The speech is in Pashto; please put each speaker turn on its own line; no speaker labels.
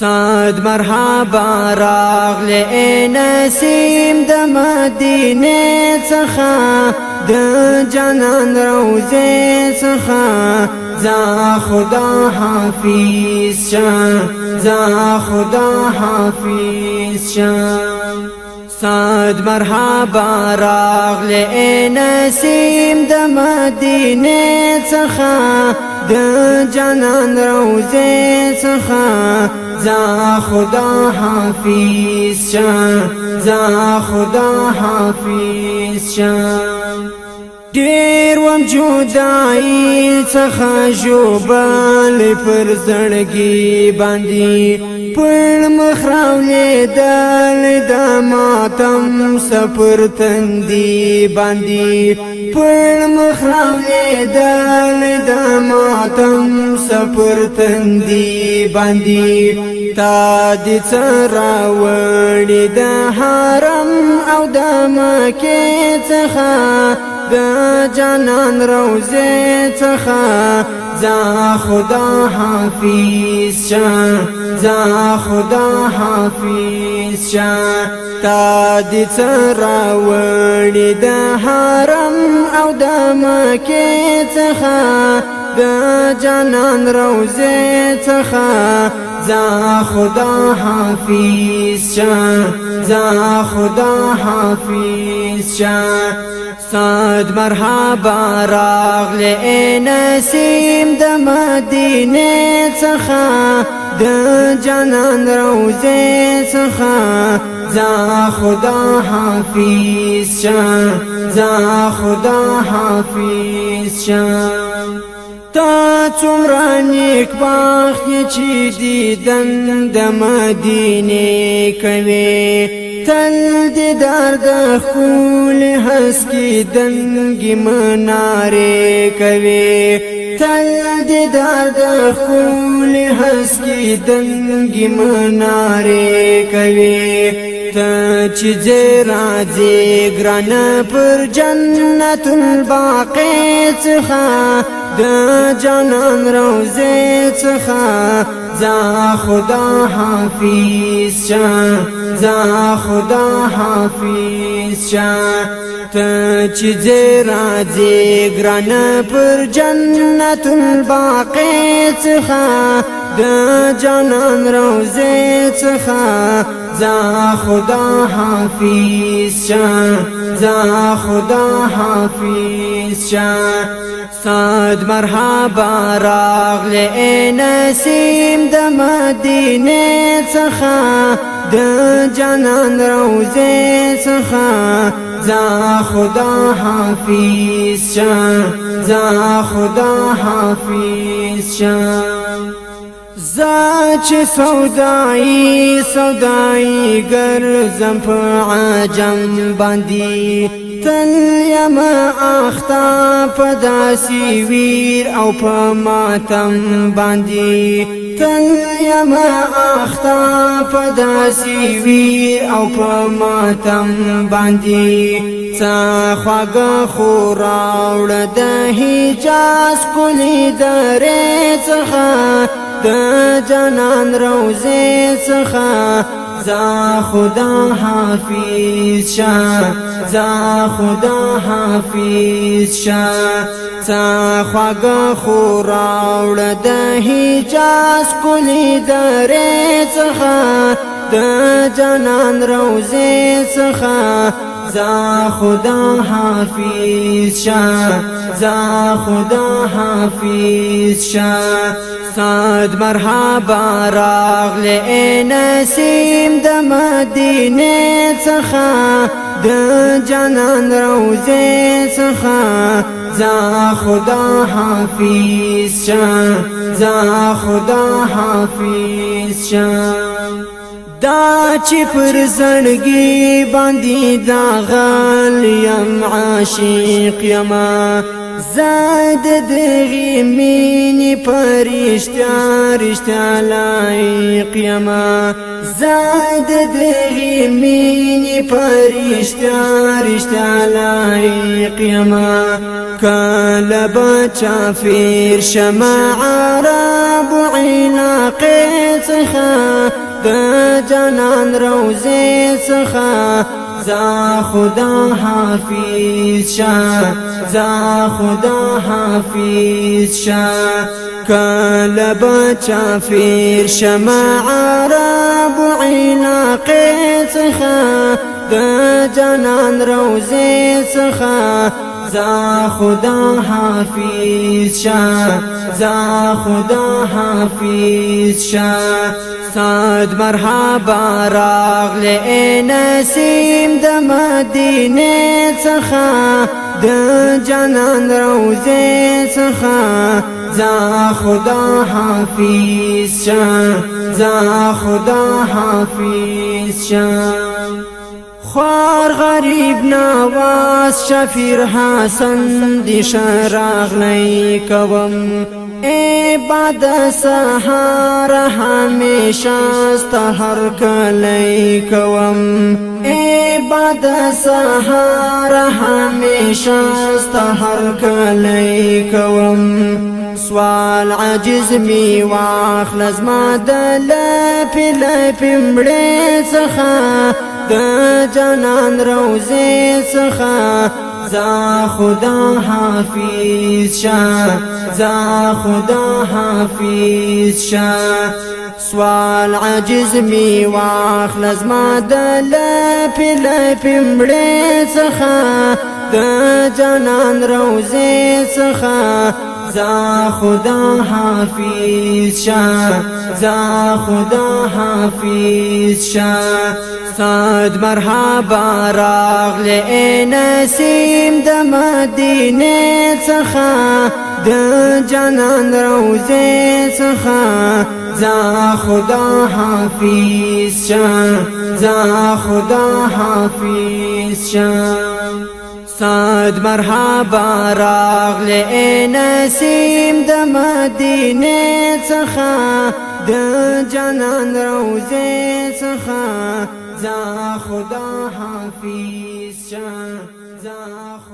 سعد مرحبا راغل نسیم د مدینه څخه د جنان روزه سخا زا خدا حافظ شا زا خدا حافظ شا سعد مرحبا راغلی نسیم د مدینه څخه د جنان روزه څخه زا خدا حافظ شا زا خدا حافظ شا ډیر وم جدائی څخه جوبال پر زړګي باندې پړ مخ راولې دل د ماتم سفر تندي باندې پړ مخ راولې دل د ماتم سفر تندي باندې تا دې څراوړې د حرم او د مکه څخه د جانان روزه څخه ځا خدا حافظ شه ځا خدا حافظ شه تا دې سره وړي د حرم او د مکه څخه د جانان روزه څخه زا خدا حافظ شا زا خدا حافظ شا ساد مرحبا راغلی نسیم د مدینه څخه د جنان روزه څخه زا خدا حافظ شا زا خدا حافظ شا تا څومره نیک بخت چې دیدن د مدینه کوي تل دې درد خول حس کې دنګ منارې کوي تل دې درد خول حس کې دنګ منارې کوي ته چې راځي ګران پر جنت الباقی څخه د جانان روزه څخه زا خدا حافظ شه زا خدا حافظ شه ته چې راځي ګران پر جنت الباقی څخه د جانان روزه څخه زا خدا حافظ شه زا خدا حافظ شه صد مرحبا راغلی نسیم د مدینه څخه د جانان روزه څخه زا خدا حافظ شه زا خدا حافظ زا چې سودای سودای ګرځم په عجم باندې تن یما اختا پداسی ویر او په ماتم باندې تن یما اختا پداسی ویر او په ماتم باندې څا خواګه خو راوړ د هیچاس کولې درې څخه د جنان روزې څخه زا خدا حافظ شا زا خدا حافظ شا تا خواگا خوراوڑ دا حجاز کلی داری چخا دا جنان روزی چخا زا خدا حافظ شا زا خدا حافظ شا صد مرحبا راغل اے نسیم د مدینه سخا د جنان روزه څخه زا خدا حافظ شا زا خدا حافظ شا دا چې پر زړګي باندې دا غل یم عاشق یما زاد دغی مینی پرشتیا رشتیا لایق یما زاد دغی مینی پرشتیا رشتیا لایق یما کالا بچا فیر شمع عرب علاقی څخه د جنان روزي سخا زا خدا حافظ شا زا خدا حافظ شا کل بچا فیر شما عرب علاقی سخا جانان جنان سخا څخه زا خدا حافظ شا زا خدا حافظ شا صد مرحبا راغلی نسیم د مدینه څخه د جانان روزی څخه زا خدا حافظ شا زا خدا حافظ شا خوار غریب نواز شفیر حسن دیش راغلی کوم ای باد سحار همیشه است هر کلی کوم ای باد سحار همیشه است هر کلی کوم سوال عجز می واخ لازم د لپ لپ مړې څخه د جانان روزي څخه زا خدا حافظ شاه زا خدا حافظ شاه سوال عجز می واخلز ما د لپی لپی مړې څخه د جانان روزي څخه زا خدا حافظ شا زا خدا حافظ شا صد مرحبا راغل اے نسیم د مدینه څخه د جانان روزه سخا، ز خدا حفیشان، زا خدا حافظ شا زا خدا حافظ شا ساد مرحبا راغلی نسیم د مدینه څخه د جنان روزه څخه ذا خدا حافظ شه ذا